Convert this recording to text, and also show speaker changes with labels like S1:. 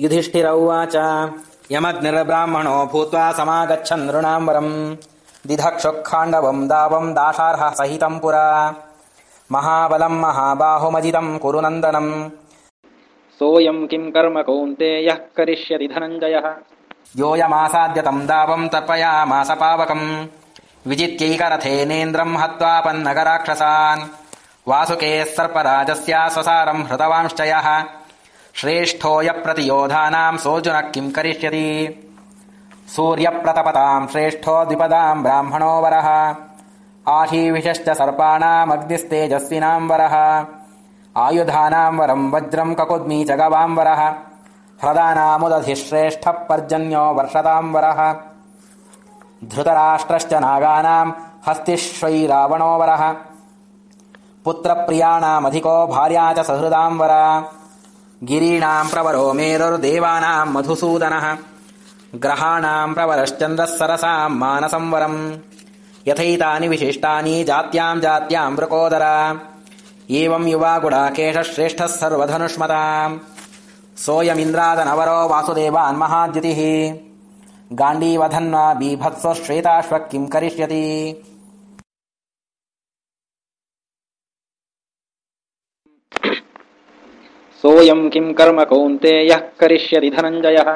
S1: युधिष्ठिर उवाच यमग्निर्ब्राह्मणो भूत्वा समागच्छन् नृणाम्बरम्। दिधक्षुःखाण्डवम् दावम् दाशार्ह सहितम् पुरा। महाबलम् महाबाहुमजितम् कुरु नन्दनम्।
S2: सोऽयम् किम् कर्म कौन्तेयः करिष्यति धनञ्जयः।
S1: योऽयमासाद्यतम् दावम् तर्पयामास पावकम् विजित्यैकरथेनेन्द्रम् हत्वा पन्नगराक्षसान् वासुकेः सर्पराजस्य स्वसारम् हृतवांश्च यः श्रेष्ठोऽयप्रतियोधानाम् सोऽर्जुनः किम् करिष्यति? सूर्यप्रतपताम् श्रेष्ठो द्विपदाम् ब्राह्मणो वरः। आशीविशश्च सर्पाणामग्निस्तेजस्विनाम् वरः। आयुधानाम् वरम् वज्रम् ककुद्मी च गवाम् वरः। ह्रदानामुदधिः श्रेष्ठः पर्जन्यो वर्षताम् वरः। धृतराष्ट्रश्च नागानाम् हस्तिश्वैरावणो वरः। पुत्रप्रियाणामधिको भार्या च सहृदाम् वर गिरीणाम् प्रवरो मेरुर्देवानाम् मधुसूदनः। ग्रहाणाम् प्रवरश्चन्द्रः सरसाम् मानसंवरम्। यथैतानि विशिष्टानि जात्याम् जात्याम् वृकोदर। एवम् युवा गुडाकेशः श्रेष्ठः सर्वधनुष्मताम् सोऽयमिन्द्रादनवरो वासुदेवान्महाद्युतिः गाण्डीवधन्वा बीभत्सो श्वेताश्वः किम् करिष्यति
S2: सोऽयम् किम् कर्म कौन्तेयः करिष्यति धनञ्जयः